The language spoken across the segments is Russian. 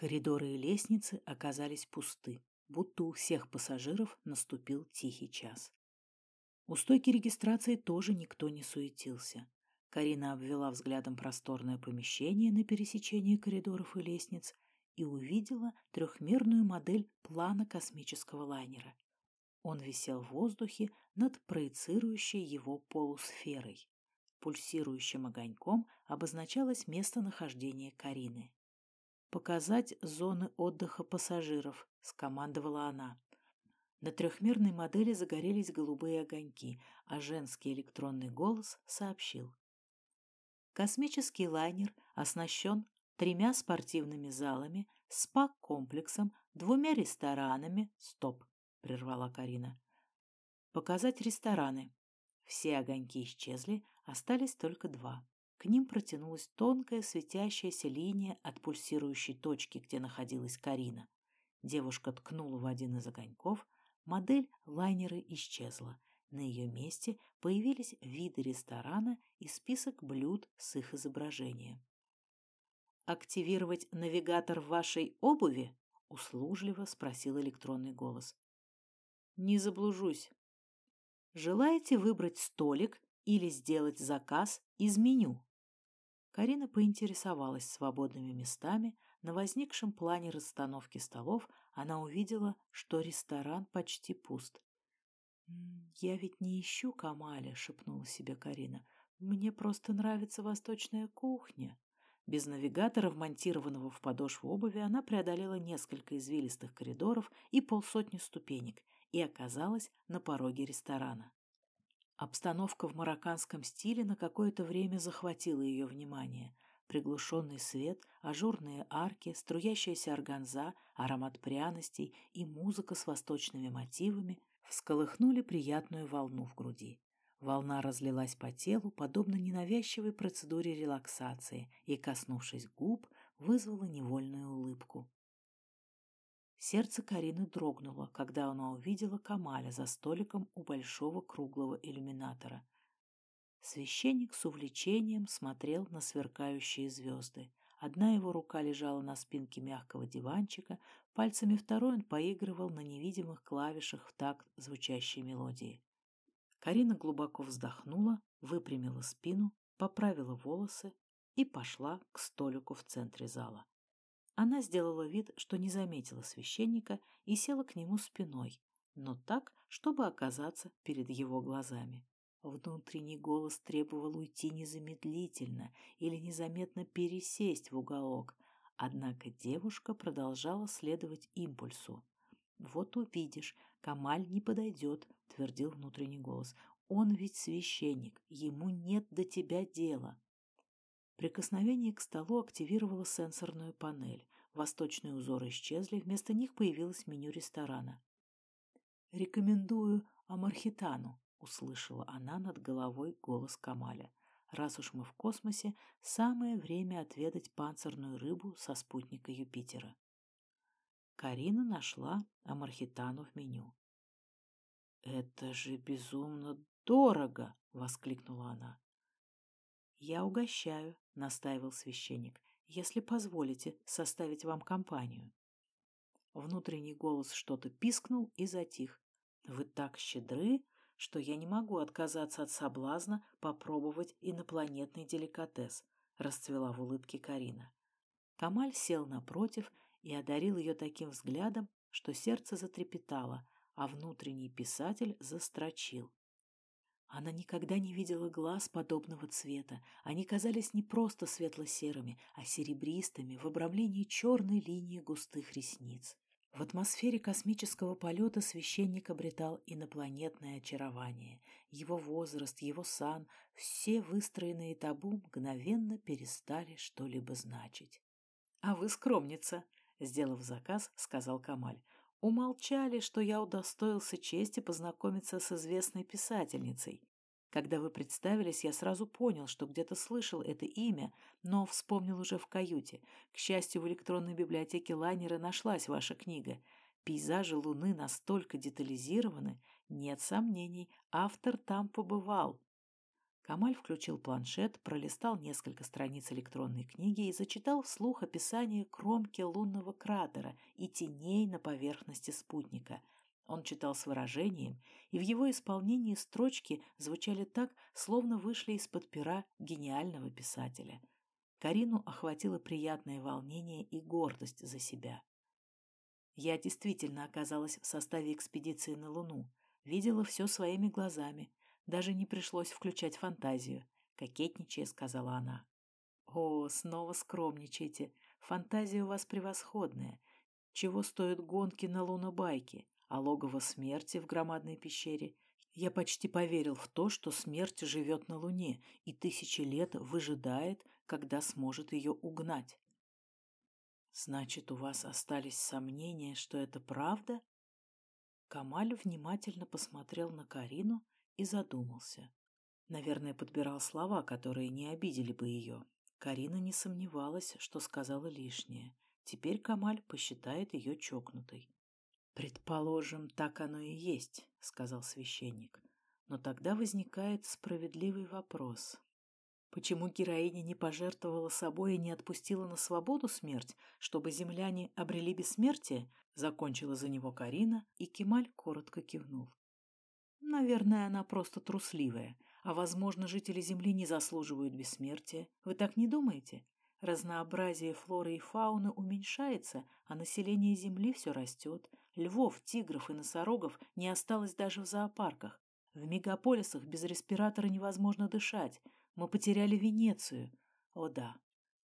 Коридоры и лестницы оказались пусты, будто у всех пассажиров наступил тихий час. У стойки регистрации тоже никто не суетился. Карина обвела взглядом просторное помещение на пересечении коридоров и лестниц и увидела трехмерную модель плана космического лайнера. Он висел в воздухе над проецирующей его полусферой. Пульсирующим огоньком обозначалось местонахождение Карины. «Показать зоны отдыха пассажиров», — скомандовала она. На трехмерной модели загорелись голубые огоньки, а женский электронный голос сообщил. Космический лайнер оснащен тремя спортивными залами, спа-комплексом, двумя ресторанами. Стоп, прервала Карина. Показать рестораны. Все огоньки исчезли, остались только два. К ним протянулась тонкая светящаяся линия от пульсирующей точки, где находилась Карина. Девушка ткнула в один из огоньков, модель лайнера исчезла. На ее месте появились виды ресторана и список блюд с их изображением. «Активировать навигатор в вашей обуви?» — услужливо спросил электронный голос. «Не заблужусь. Желаете выбрать столик или сделать заказ из меню?» Карина поинтересовалась свободными местами. На возникшем плане расстановки столов она увидела, что ресторан почти пуст. «Я ведь не ищу Камаля», — шепнула себе Карина. «Мне просто нравится восточная кухня». Без навигатора, вмонтированного в подошву обуви, она преодолела несколько извилистых коридоров и полсотни ступенек и оказалась на пороге ресторана. Обстановка в марокканском стиле на какое-то время захватила ее внимание. Приглушенный свет, ажурные арки, струящаяся органза, аромат пряностей и музыка с восточными мотивами всколыхнули приятную волну в груди. Волна разлилась по телу, подобно ненавязчивой процедуре релаксации, и, коснувшись губ, вызвала невольную улыбку. Сердце Карины дрогнуло, когда она увидела Камаля за столиком у большого круглого иллюминатора. Священник с увлечением смотрел на сверкающие звезды. Одна его рука лежала на спинке мягкого диванчика, пальцами второй он поигрывал на невидимых клавишах в такт звучащей мелодии. Карина глубоко вздохнула, выпрямила спину, поправила волосы и пошла к столику в центре зала. Она сделала вид, что не заметила священника и села к нему спиной, но так, чтобы оказаться перед его глазами. Внутренний голос требовал уйти незамедлительно или незаметно пересесть в уголок, однако девушка продолжала следовать импульсу. «Вот увидишь, Камаль не подойдет», — твердил внутренний голос. «Он ведь священник, ему нет до тебя дела». Прикосновение к столу активировало сенсорную панель. Восточные узоры исчезли, вместо них появилось меню ресторана. «Рекомендую Амархитану», — услышала она над головой голос Камаля. «Раз уж мы в космосе, самое время отведать панцирную рыбу со спутника Юпитера». Карина нашла Амархитану в меню. «Это же безумно дорого!» — воскликнула она. «Я угощаю», — настаивал священник, «если позволите составить вам компанию». Внутренний голос что-то пискнул и затих. «Вы так щедры, что я не могу отказаться от соблазна попробовать инопланетный деликатес», — расцвела в улыбке Карина. Камаль сел напротив и одарил ее таким взглядом, что сердце затрепетало, а внутренний писатель застрочил. Она никогда не видела глаз подобного цвета. Они казались не просто светло-серыми, а серебристыми в обрамлении черной линии густых ресниц. В атмосфере космического полета священник обретал инопланетное очарование. Его возраст, его сан, все выстроенные табу мгновенно перестали что-либо значить. «А вы скромница», — сделав заказ, сказал Камаль. Умолчали, что я удостоился чести познакомиться с известной писательницей. Когда вы представились, я сразу понял, что где-то слышал это имя, но вспомнил уже в каюте. К счастью, в электронной библиотеке лайнера нашлась ваша книга. Пейзажи Луны настолько детализированы, нет сомнений, автор там побывал. Камаль включил планшет, пролистал несколько страниц электронной книги и зачитал вслух описание кромки лунного кратера и теней на поверхности спутника. Он читал с выражением, и в его исполнении строчки звучали так, словно вышли из-под пера гениального писателя. Карину охватило приятное волнение и гордость за себя. Я действительно оказалась в составе экспедиции на Луну, видела все своими глазами, даже не пришлось включать фантазию, кокетничая сказала она. О, снова скромничайте. Фантазия у вас превосходная. Чего стоят гонки на лунобайке, а логово смерти в громадной пещере? Я почти поверил в то, что смерть живет на Луне и тысячи лет выжидает, когда сможет ее угнать. Значит, у вас остались сомнения, что это правда? Камаль внимательно посмотрел на Карину и задумался. Наверное, подбирал слова, которые не обидели бы ее. Карина не сомневалась, что сказала лишнее. Теперь Камаль посчитает ее чокнутой. «Предположим, так оно и есть», — сказал священник. «Но тогда возникает справедливый вопрос. Почему героиня не пожертвовала собой и не отпустила на свободу смерть, чтобы земляне обрели бессмертие?» Закончила за него Карина, и Кемаль коротко кивнул. Наверное, она просто трусливая. А, возможно, жители Земли не заслуживают бессмертия. Вы так не думаете? Разнообразие флоры и фауны уменьшается, а население Земли все растет. Львов, тигров и носорогов не осталось даже в зоопарках. В мегаполисах без респиратора невозможно дышать. Мы потеряли Венецию. О да.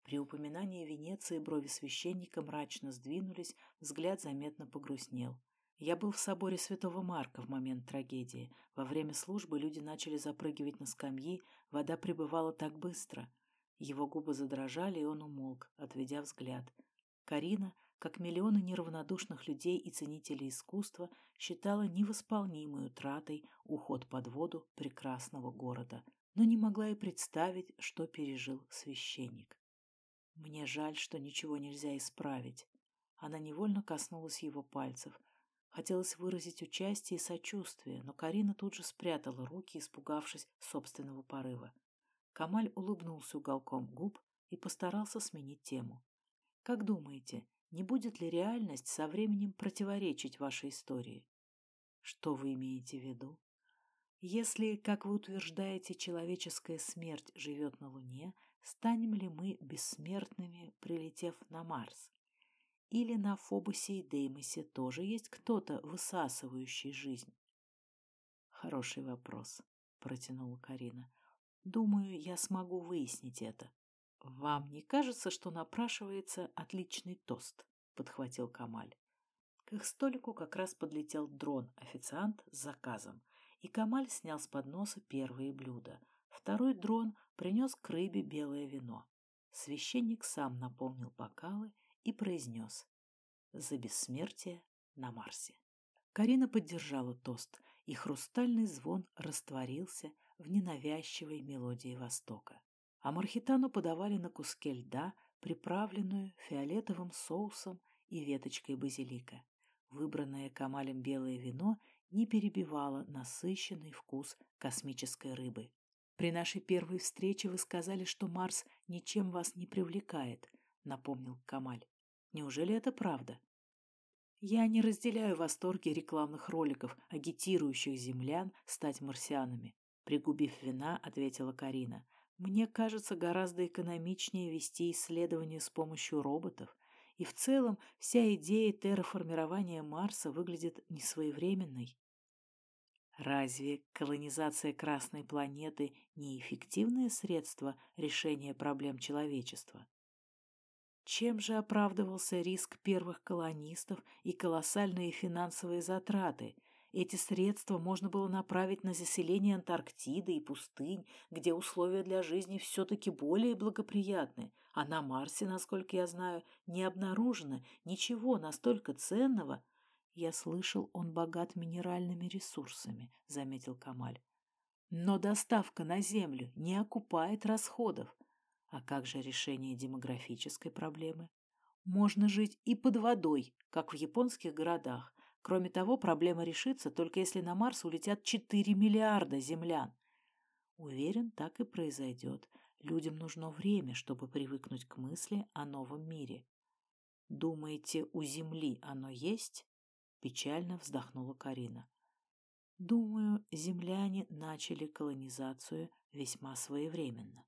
При упоминании Венеции брови священника мрачно сдвинулись, взгляд заметно погрустнел. Я был в соборе Святого Марка в момент трагедии. Во время службы люди начали запрыгивать на скамьи, вода прибывала так быстро. Его губы задрожали, и он умолк, отведя взгляд. Карина, как миллионы неравнодушных людей и ценителей искусства, считала невосполнимой утратой уход под воду прекрасного города, но не могла и представить, что пережил священник. Мне жаль, что ничего нельзя исправить. Она невольно коснулась его пальцев — Хотелось выразить участие и сочувствие, но Карина тут же спрятала руки, испугавшись собственного порыва. Камаль улыбнулся уголком губ и постарался сменить тему. «Как думаете, не будет ли реальность со временем противоречить вашей истории?» «Что вы имеете в виду?» «Если, как вы утверждаете, человеческая смерть живет на Луне, станем ли мы бессмертными, прилетев на Марс?» Или на Фобусе и Деймосе тоже есть кто-то, высасывающий жизнь? Хороший вопрос, протянула Карина. Думаю, я смогу выяснить это. Вам не кажется, что напрашивается отличный тост? Подхватил Камаль. К их столику как раз подлетел дрон-официант с заказом, и Камаль снял с подноса первые блюда. Второй дрон принес к рыбе белое вино. Священник сам наполнил бокалы и произнес «За бессмертие на Марсе». Карина поддержала тост, и хрустальный звон растворился в ненавязчивой мелодии Востока. А Мархитану подавали на куске льда, приправленную фиолетовым соусом и веточкой базилика. Выбранное Камалем белое вино не перебивало насыщенный вкус космической рыбы. При нашей первой встрече вы сказали, что Марс ничем вас не привлекает, — напомнил Камаль. «Неужели это правда?» «Я не разделяю восторги рекламных роликов, агитирующих землян стать марсианами», — пригубив вина, ответила Карина. «Мне кажется, гораздо экономичнее вести исследования с помощью роботов, и в целом вся идея терраформирования Марса выглядит несвоевременной». Разве колонизация Красной планеты не эффективное средство решения проблем человечества? Чем же оправдывался риск первых колонистов и колоссальные финансовые затраты? Эти средства можно было направить на заселение Антарктиды и пустынь, где условия для жизни все-таки более благоприятны, а на Марсе, насколько я знаю, не обнаружено ничего настолько ценного. Я слышал, он богат минеральными ресурсами, заметил Камаль. Но доставка на Землю не окупает расходов. А как же решение демографической проблемы? Можно жить и под водой, как в японских городах. Кроме того, проблема решится только если на Марс улетят 4 миллиарда землян. Уверен, так и произойдет. Людям нужно время, чтобы привыкнуть к мысли о новом мире. Думаете, у Земли оно есть? Печально вздохнула Карина. Думаю, земляне начали колонизацию весьма своевременно.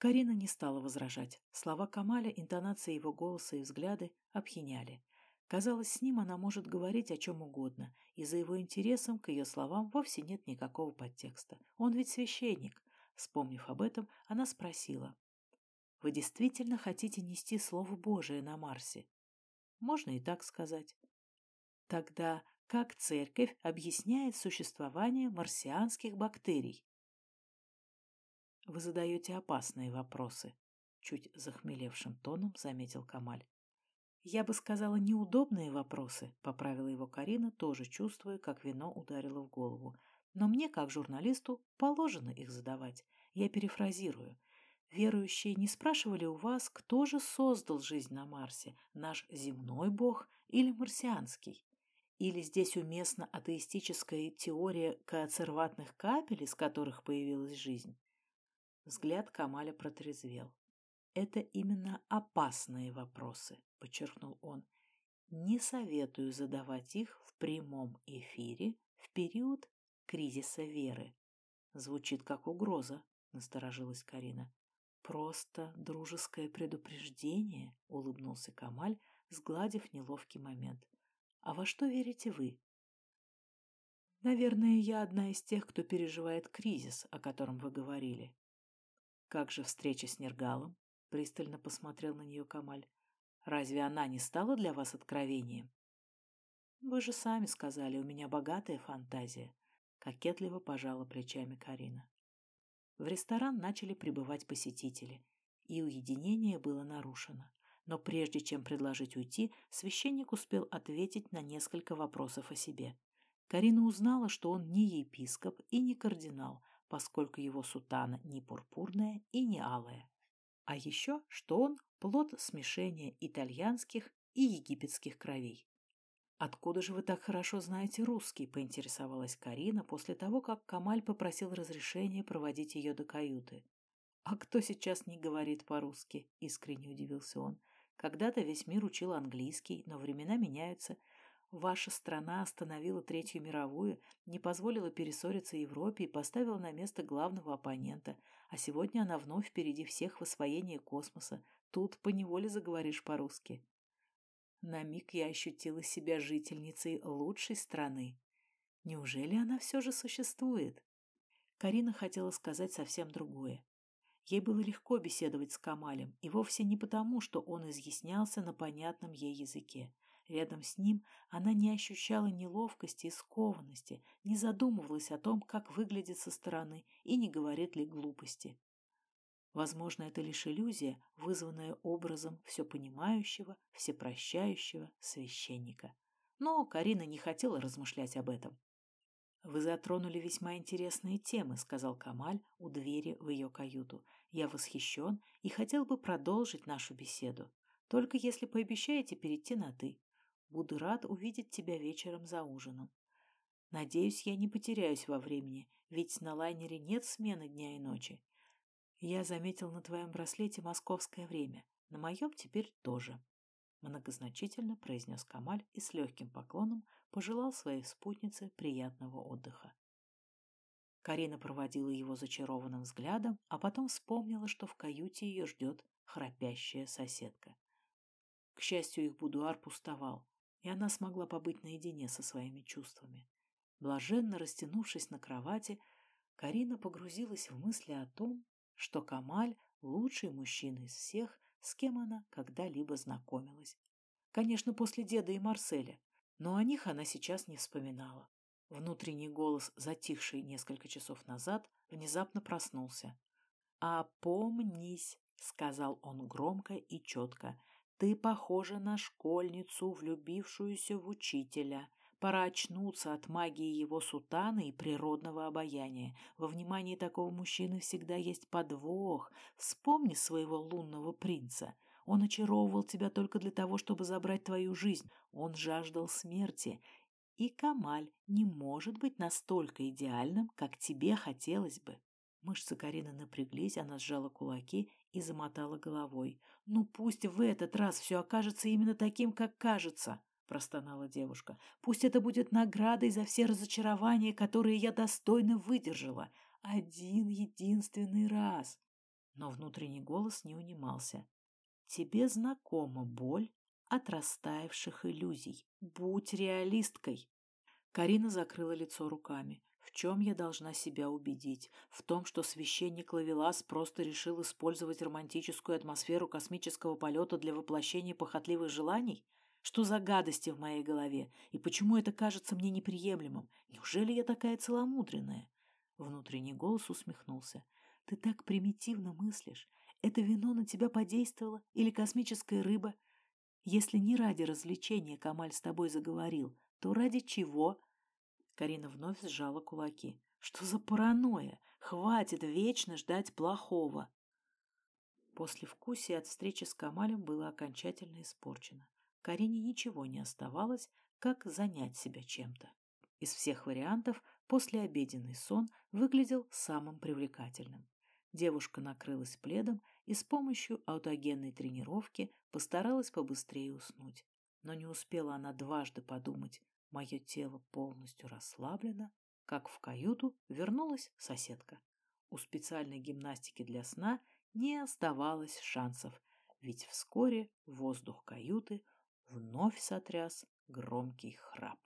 Карина не стала возражать. Слова Камаля, интонация его голоса и взгляды опьяняли. Казалось, с ним она может говорить о чем угодно, и за его интересом к ее словам вовсе нет никакого подтекста. Он ведь священник. Вспомнив об этом, она спросила. «Вы действительно хотите нести Слово Божие на Марсе?» «Можно и так сказать». «Тогда как церковь объясняет существование марсианских бактерий?» «Вы задаете опасные вопросы», — чуть захмелевшим тоном заметил Камаль. «Я бы сказала, неудобные вопросы», — поправила его Карина, тоже чувствуя, как вино ударило в голову. «Но мне, как журналисту, положено их задавать. Я перефразирую. Верующие не спрашивали у вас, кто же создал жизнь на Марсе, наш земной бог или марсианский? Или здесь уместна атеистическая теория коацерватных капель, из которых появилась жизнь? Взгляд Камаля протрезвел. «Это именно опасные вопросы», — подчеркнул он. «Не советую задавать их в прямом эфире в период кризиса веры». Звучит как угроза, насторожилась Карина. Просто дружеское предупреждение, улыбнулся Камаль, сгладив неловкий момент. А во что верите вы? Наверное, я одна из тех, кто переживает кризис, о котором вы говорили. Как же встреча с Нергалом? Пристально посмотрел на нее Камаль. Разве она не стала для вас откровением? Вы же сами сказали, у меня богатая фантазия. Кокетливо пожала плечами Карина. В ресторан начали прибывать посетители, и уединение было нарушено. Но прежде чем предложить уйти, священник успел ответить на несколько вопросов о себе. Карина узнала, что он не епископ и не кардинал, поскольку его сутана не пурпурная и не алая. А еще, что он плод смешения итальянских и египетских кровей. «Откуда же вы так хорошо знаете русский?» – поинтересовалась Карина после того, как Камаль попросил разрешения проводить ее до каюты. «А кто сейчас не говорит по-русски?» – искренне удивился он. «Когда-то весь мир учил английский, но времена меняются. Ваша страна остановила Третью мировую, не позволила перессориться Европе и поставила на место главного оппонента, а сегодня она вновь впереди всех в освоении космоса. Тут поневоле заговоришь по-русски. На миг я ощутила себя жительницей лучшей страны. Неужели она все же существует? Карина хотела сказать совсем другое. Ей было легко беседовать с Камалем, и вовсе не потому, что он изъяснялся на понятном ей языке. Рядом с ним она не ощущала неловкости и скованности, не задумывалась о том, как выглядит со стороны и не говорит ли глупости. Возможно, это лишь иллюзия, вызванная образом все понимающего, всепрощающего священника. Но Карина не хотела размышлять об этом. «Вы затронули весьма интересные темы», — сказал Камаль у двери в ее каюту. «Я восхищен и хотел бы продолжить нашу беседу. Только если пообещаете перейти на «ты». Буду рад увидеть тебя вечером за ужином. Надеюсь, я не потеряюсь во времени, ведь на лайнере нет смены дня и ночи. Я заметил на твоем браслете московское время, на моем теперь тоже. Многозначительно произнес Камаль и с легким поклоном пожелал своей спутнице приятного отдыха. Карина проводила его зачарованным взглядом, а потом вспомнила, что в каюте ее ждет храпящая соседка. К счастью, их будуар пустовал, и она смогла побыть наедине со своими чувствами. Блаженно растянувшись на кровати, Карина погрузилась в мысли о том, что Камаль – лучший мужчина из всех, с кем она когда-либо знакомилась. Конечно, после деда и Марселя, но о них она сейчас не вспоминала. Внутренний голос, затихший несколько часов назад, внезапно проснулся. «Опомнись», — сказал он громко и четко, — «ты похожа на школьницу, влюбившуюся в учителя. Пора очнуться от магии его сутаны и природного обаяния. Во внимании такого мужчины всегда есть подвох. Вспомни своего лунного принца. Он очаровывал тебя только для того, чтобы забрать твою жизнь. Он жаждал смерти. И Камаль не может быть настолько идеальным, как тебе хотелось бы. Мышцы Карины напряглись, она сжала кулаки и замотала головой. «Ну пусть в этот раз все окажется именно таким, как кажется!» – простонала девушка. «Пусть это будет наградой за все разочарования, которые я достойно выдержала. Один единственный раз!» Но внутренний голос не унимался. «Тебе знакома боль от растаявших иллюзий. Будь реалисткой!» Карина закрыла лицо руками. Чем я должна себя убедить? В том, что священник Лавелас просто решил использовать романтическую атмосферу космического полета для воплощения похотливых желаний? Что за гадости в моей голове? И почему это кажется мне неприемлемым? Неужели я такая целомудренная? Внутренний голос усмехнулся. Ты так примитивно мыслишь. Это вино на тебя подействовало? Или космическая рыба? Если не ради развлечения Камаль с тобой заговорил, то ради чего? Карина вновь сжала кулаки. Что за паранойя? Хватит вечно ждать плохого. После вкусия от встречи с Камалем было окончательно испорчено. Карине ничего не оставалось, как занять себя чем-то. Из всех вариантов послеобеденный сон выглядел самым привлекательным. Девушка накрылась пледом и с помощью аутогенной тренировки постаралась побыстрее уснуть. Но не успела она дважды подумать, Мое тело полностью расслаблено, как в каюту вернулась соседка. У специальной гимнастики для сна не оставалось шансов, ведь вскоре воздух каюты вновь сотряс громкий храп.